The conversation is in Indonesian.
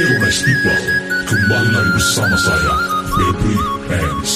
hero Nice People Kembali lagi bersama saya Febri Hands.